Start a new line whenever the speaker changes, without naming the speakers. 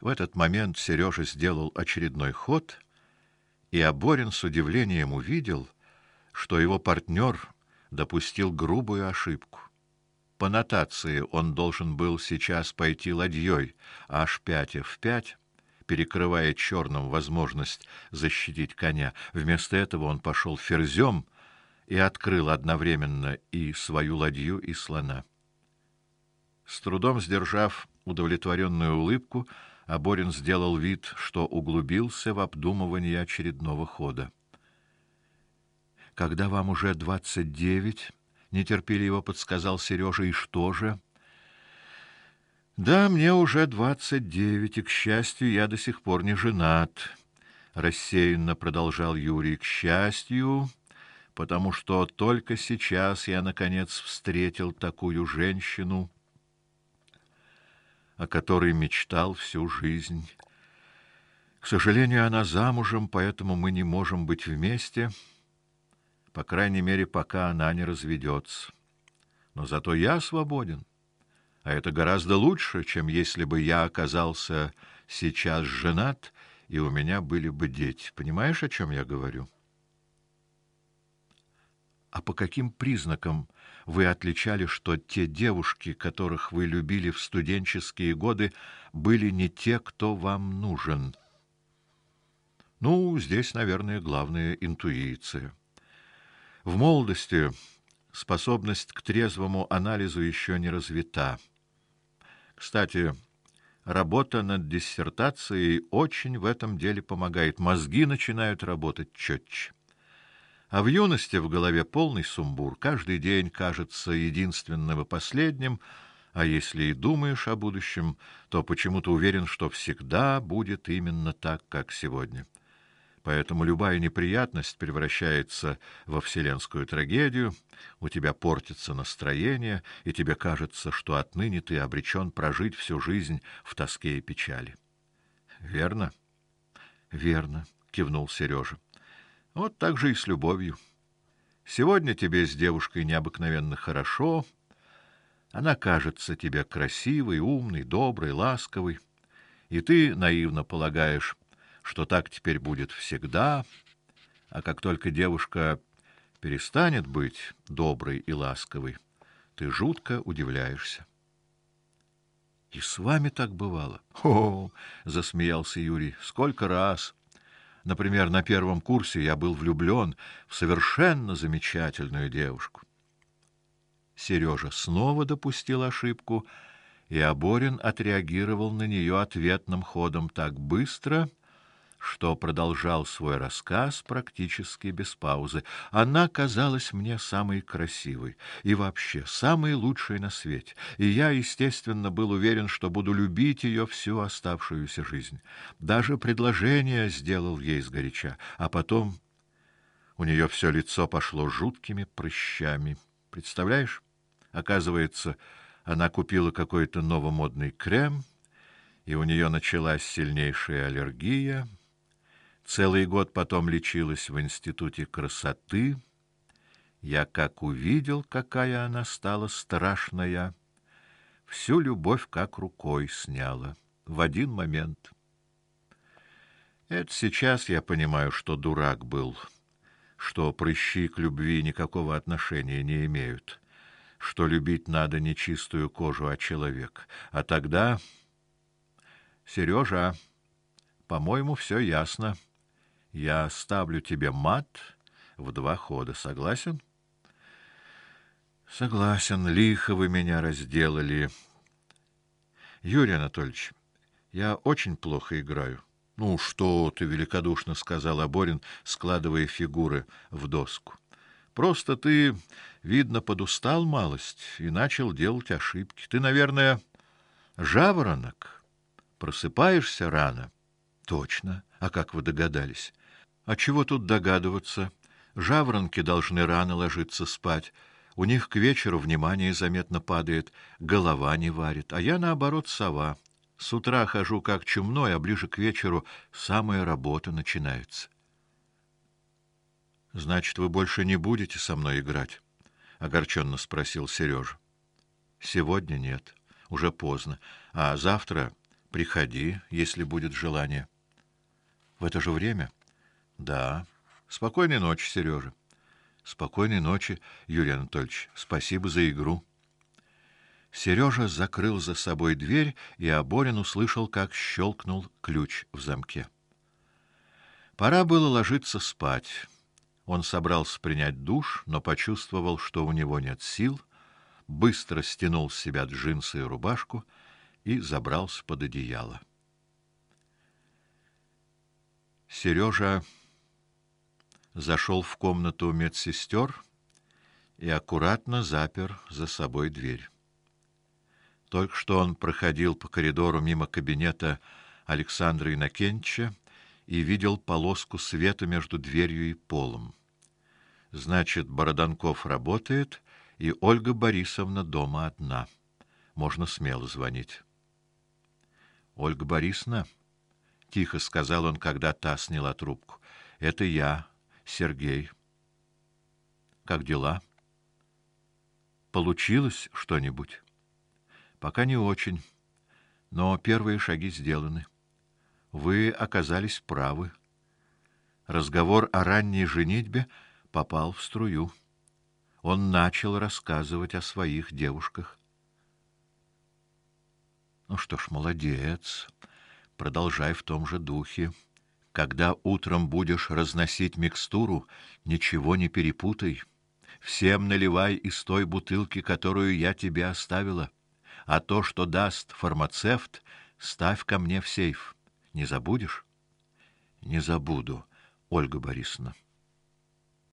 В этот момент Сережа сделал очередной ход, и Аборин с удивлением увидел, что его партнер допустил грубую ошибку. По нотации он должен был сейчас пойти ладьей аж 5 в 5, перекрывая черным возможность защитить коня. Вместо этого он пошел ферзем и открыл одновременно и свою ладью, и слона. С трудом сдержав удовлетворенную улыбку, Аборин сделал вид, что углубился в обдумывание очередного хода. Когда вам уже двадцать девять, нетерпеливо подсказал Сережа, и что же? Да, мне уже двадцать девять, и к счастью, я до сих пор не женат, рассеянно продолжал Юрий. К счастью, потому что только сейчас я наконец встретил такую женщину, о которой мечтал всю жизнь. К сожалению, она замужем, поэтому мы не можем быть вместе, по крайней мере, пока она не разведется. Но зато я свободен. А это гораздо лучше, чем если бы я оказался сейчас женат и у меня были бы дети. Понимаешь, о чем я говорю? А по каким признакам вы отличали, что те девушки, которых вы любили в студенческие годы, были не те, кто вам нужен? Ну, здесь, наверное, главная интуиция. В молодости способность к трезвому анализу еще не развита. Кстати, работа над диссертацией очень в этом деле помогает. Мозги начинают работать четче. А в юности в голове полный сумбур. Каждый день кажется единственным и последним, а если и думаешь о будущем, то почему-то уверен, что всегда будет именно так, как сегодня. Поэтому любая неприятность превращается во вселенскую трагедию, у тебя портится настроение, и тебе кажется, что отныне ты обречен прожить всю жизнь в тоске и печали. Верно? Верно, кивнул Сережа. Вот так же и с любовью. Сегодня тебе с девушкой необыкновенно хорошо. Она кажется тебе красивой, умной, доброй, ласковой, и ты наивно полагаешь, что так теперь будет всегда, а как только девушка перестанет быть доброй и ласковой, ты жутко удивляешься. И с вами так бывало? О, засмеялся Юрий. Сколько раз Например, на первом курсе я был влюблен в совершенно замечательную девушку. Сережа снова допустил ошибку, и Аборин отреагировал на нее ответным ходом так быстро, что продолжал свой рассказ практически без паузы. Она казалась мне самой красивой и вообще самой лучшей на свете, и я, естественно, был уверен, что буду любить ее всю оставшуюся жизнь. Даже предложение сделал ей сгоряча, а потом у нее все лицо пошло жуткими прыщами. Представляешь? Оказывается, она купила какой-то новомодный крем, и у нее началась сильнейшая аллергия. Целый год потом лечилась в институте красоты. Я как увидел, какая она стала страшная, всю любовь как рукой сняла в один момент. Это сейчас я понимаю, что дурак был, что прыщи к любви никакого отношения не имеют, что любить надо не чистую кожу, а человек. А тогда Сережа, по-моему, все ясно. Я ставлю тебе мат в два хода. Согласен? Согласен. Лихо вы меня разделали. Юрий Анатольевич, я очень плохо играю. Ну что ты великодушно сказал Аборин, складывая фигуры в доску. Просто ты, видно, подустал малость и начал делать ошибки. Ты, наверное, жаворонок. Просыпаешься рано. Точно. А как вы догадались? А чего тут догадываться? Жаворонки должны рано ложиться спать. У них к вечеру внимание заметно падает, голова не варит, а я наоборот сова. С утра хожу как чумной, а ближе к вечеру самая работа начинается. Значит, вы больше не будете со мной играть? огорченно спросил Сережа. Сегодня нет, уже поздно, а завтра Приходи, если будет желание. В это же время? Да. Спокойной ночи, Сережа. Спокойной ночи, Юрий Анатольевич. Спасибо за игру. Сережа закрыл за собой дверь, и Аборин услышал, как щелкнул ключ в замке. Пора было ложиться спать. Он собрался принять душ, но почувствовал, что у него нет сил, быстро стянул с себя джинсы и рубашку и забрался под одеяло. Сережа зашел в комнату медсестер и аккуратно запер за собой дверь. Только что он проходил по коридору мимо кабинета Александра Иннокентьевича и видел полоску света между дверью и полом. Значит, Бороданков работает, и Ольга Борисовна дома одна. Можно смело звонить. Ольга Борисовна, тихо сказал он, когда та сняла трубку. Это я, Сергей. Как дела? Получилось что-нибудь? Пока не очень, но первые шаги сделаны. Вы оказались правы. Разговор о ранней женитьбе попал в струю. Он начал рассказывать о своих девушках. Ну что ж, молодец. Продолжай в том же духе. Когда утром будешь разносить микстуру, ничего не перепутай. Всем наливай из той бутылки, которую я тебе оставила а то, что даст фармацевт, ставь ко мне в сейф. Не забудешь? Не забуду, Ольга Борисовна.